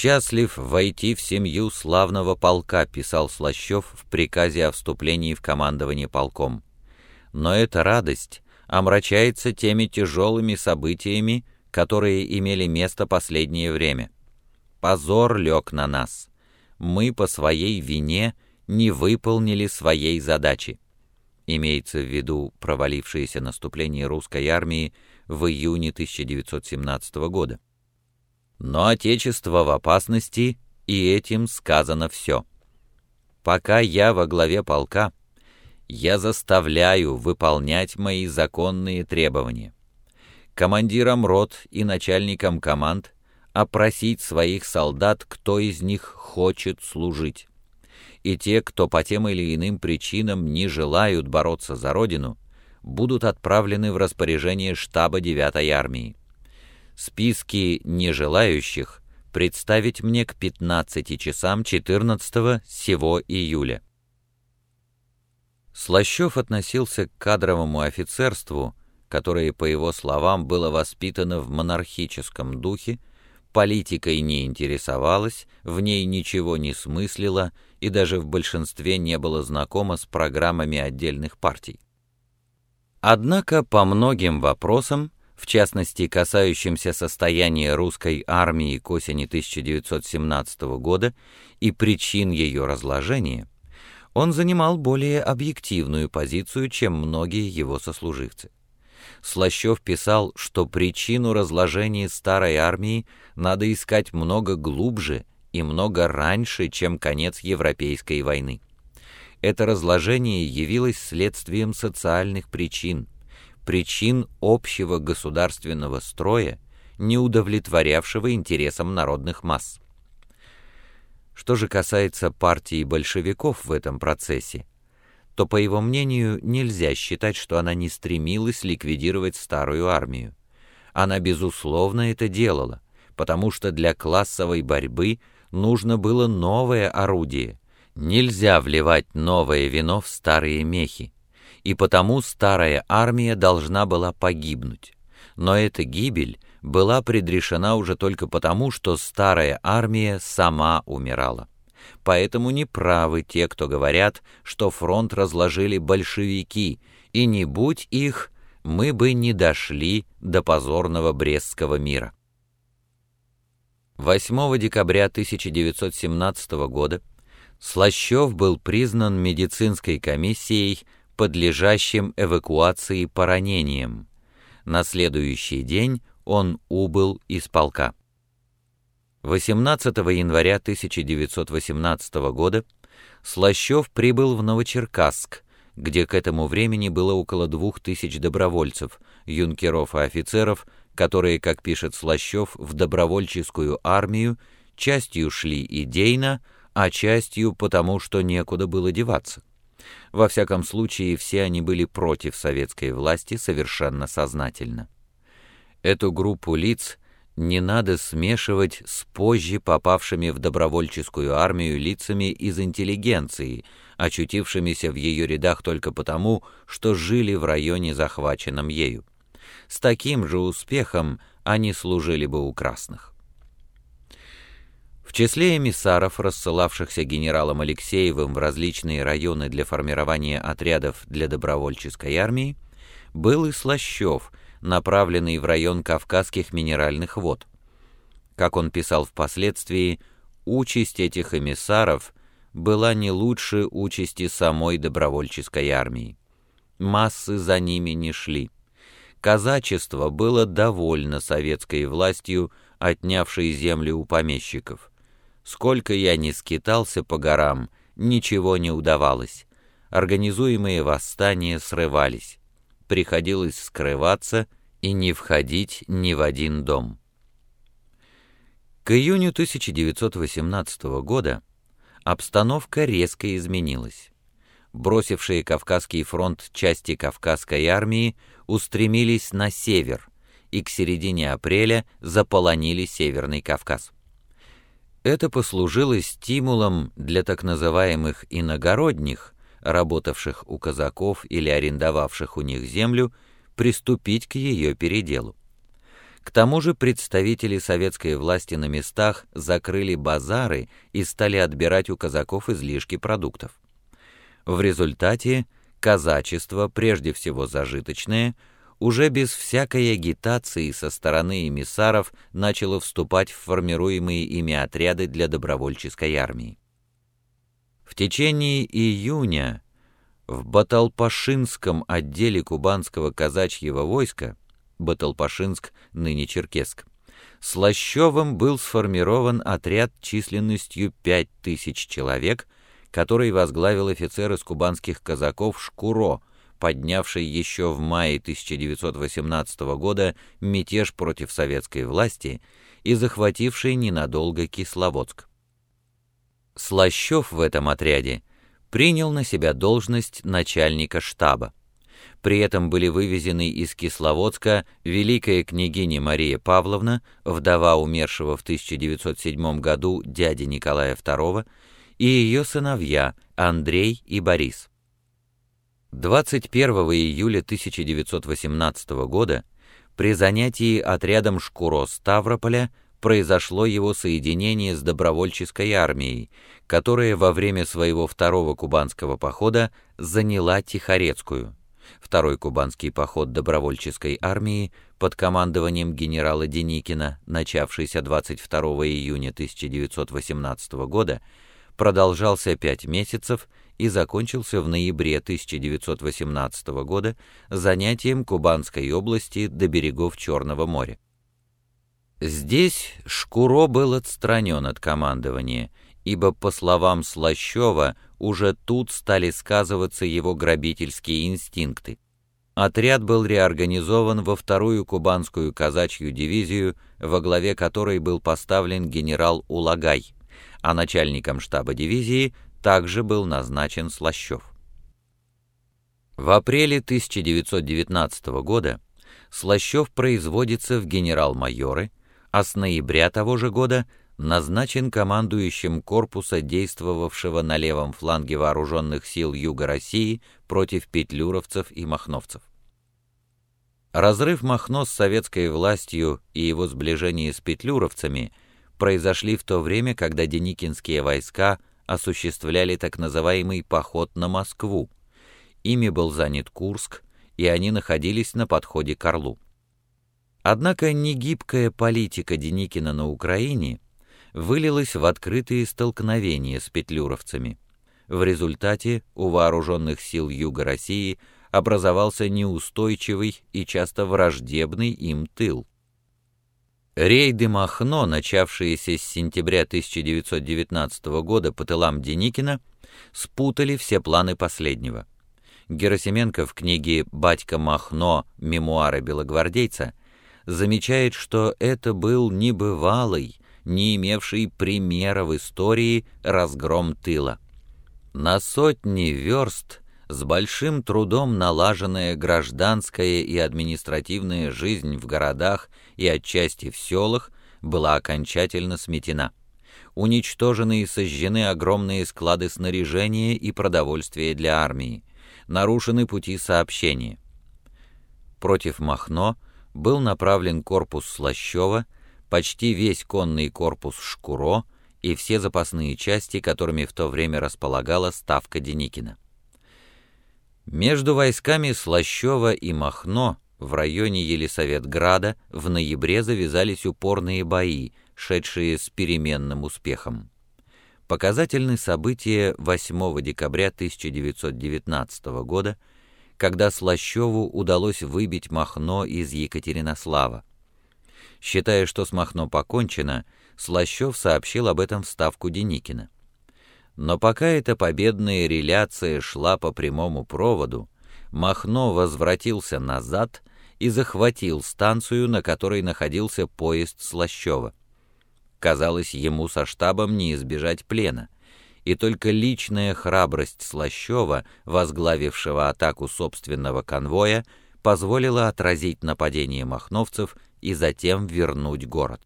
«Счастлив войти в семью славного полка», писал Слащев в приказе о вступлении в командование полком. Но эта радость омрачается теми тяжелыми событиями, которые имели место последнее время. Позор лег на нас. Мы по своей вине не выполнили своей задачи. Имеется в виду провалившееся наступление русской армии в июне 1917 года. Но Отечество в опасности, и этим сказано все. Пока я во главе полка, я заставляю выполнять мои законные требования. Командирам рот и начальникам команд опросить своих солдат, кто из них хочет служить. И те, кто по тем или иным причинам не желают бороться за Родину, будут отправлены в распоряжение штаба 9-й армии. Списки нежелающих представить мне к 15 часам 14 сего июля. Слащев относился к кадровому офицерству, которое, по его словам, было воспитано в монархическом духе, политикой не интересовалось, в ней ничего не смыслило и даже в большинстве не было знакомо с программами отдельных партий. Однако по многим вопросам, в частности касающимся состояния русской армии к осени 1917 года и причин ее разложения, он занимал более объективную позицию, чем многие его сослуживцы. Слащев писал, что причину разложения старой армии надо искать много глубже и много раньше, чем конец Европейской войны. Это разложение явилось следствием социальных причин, причин общего государственного строя, не удовлетворявшего интересам народных масс. Что же касается партии большевиков в этом процессе, то, по его мнению, нельзя считать, что она не стремилась ликвидировать старую армию. Она, безусловно, это делала, потому что для классовой борьбы нужно было новое орудие. Нельзя вливать новое вино в старые мехи, и потому старая армия должна была погибнуть. Но эта гибель была предрешена уже только потому, что старая армия сама умирала. Поэтому неправы те, кто говорят, что фронт разложили большевики, и не будь их, мы бы не дошли до позорного Брестского мира. 8 декабря 1917 года Слащев был признан медицинской комиссией подлежащим эвакуации по ранениям. На следующий день он убыл из полка. 18 января 1918 года Слащев прибыл в Новочеркасск, где к этому времени было около двух тысяч добровольцев, юнкеров и офицеров, которые, как пишет Слащев, в добровольческую армию частью шли идейно, а частью потому, что некуда было деваться. Во всяком случае, все они были против советской власти совершенно сознательно. Эту группу лиц – не надо смешивать с позже попавшими в добровольческую армию лицами из интеллигенции, очутившимися в ее рядах только потому, что жили в районе, захваченном ею. С таким же успехом они служили бы у красных. В числе эмиссаров, рассылавшихся генералом Алексеевым в различные районы для формирования отрядов для добровольческой армии, был и Слащев – направленный в район Кавказских минеральных вод. Как он писал впоследствии, участь этих эмиссаров была не лучше участи самой добровольческой армии. Массы за ними не шли. Казачество было довольно советской властью, отнявшей земли у помещиков. Сколько я ни скитался по горам, ничего не удавалось. Организуемые восстания срывались приходилось скрываться и не входить ни в один дом. К июню 1918 года обстановка резко изменилась. Бросившие Кавказский фронт части Кавказской армии устремились на север и к середине апреля заполонили Северный Кавказ. Это послужило стимулом для так называемых иногородних работавших у казаков или арендовавших у них землю, приступить к ее переделу. К тому же представители советской власти на местах закрыли базары и стали отбирать у казаков излишки продуктов. В результате казачество, прежде всего зажиточное, уже без всякой агитации со стороны эмиссаров начало вступать в формируемые ими отряды для добровольческой армии. В течение июня в Баталпашинском отделе кубанского казачьего войска Баталпашинск, ныне Черкесск, Слащевым был сформирован отряд численностью 5000 человек, который возглавил офицер из кубанских казаков Шкуро, поднявший еще в мае 1918 года мятеж против советской власти и захвативший ненадолго Кисловодск. Слащев в этом отряде принял на себя должность начальника штаба. При этом были вывезены из Кисловодска великая княгиня Мария Павловна, вдова умершего в 1907 году дяди Николая II, и ее сыновья Андрей и Борис. 21 июля 1918 года при занятии отрядом Шкуро Ставрополя произошло его соединение с добровольческой армией, которая во время своего второго кубанского похода заняла Тихорецкую. Второй кубанский поход добровольческой армии под командованием генерала Деникина, начавшийся 22 июня 1918 года, продолжался пять месяцев и закончился в ноябре 1918 года занятием Кубанской области до берегов Черного моря. Здесь Шкуро был отстранен от командования, ибо, по словам Слащева, уже тут стали сказываться его грабительские инстинкты. Отряд был реорганизован во вторую кубанскую казачью дивизию, во главе которой был поставлен генерал Улагай, а начальником штаба дивизии также был назначен Слащев. В апреле 1919 года Слащев производится в генерал-майоры, а с ноября того же года назначен командующим корпуса, действовавшего на левом фланге вооруженных сил Юга России против петлюровцев и махновцев. Разрыв Махно с советской властью и его сближение с петлюровцами произошли в то время, когда деникинские войска осуществляли так называемый поход на Москву. Ими был занят Курск, и они находились на подходе к Орлу. Однако негибкая политика Деникина на Украине вылилась в открытые столкновения с петлюровцами. В результате у вооруженных сил Юга России образовался неустойчивый и часто враждебный им тыл. Рейды Махно, начавшиеся с сентября 1919 года по тылам Деникина, спутали все планы последнего. Герасименко в книге «Батька Махно. Мемуары белогвардейца» замечает, что это был небывалый, не имевший примера в истории разгром тыла. На сотни верст с большим трудом налаженная гражданская и административная жизнь в городах и отчасти в селах была окончательно сметена. Уничтожены и сожжены огромные склады снаряжения и продовольствия для армии. Нарушены пути сообщения. Против Махно – был направлен корпус Слащева, почти весь конный корпус Шкуро и все запасные части, которыми в то время располагала ставка Деникина. Между войсками Слащева и Махно в районе Елисаветграда в ноябре завязались упорные бои, шедшие с переменным успехом. Показательны события 8 декабря 1919 года, когда Слащеву удалось выбить Махно из Екатеринослава. Считая, что с Махно покончено, Слащев сообщил об этом в Ставку Деникина. Но пока эта победная реляция шла по прямому проводу, Махно возвратился назад и захватил станцию, на которой находился поезд Слащева. Казалось, ему со штабом не избежать плена — и только личная храбрость Слащева, возглавившего атаку собственного конвоя, позволила отразить нападение махновцев и затем вернуть город.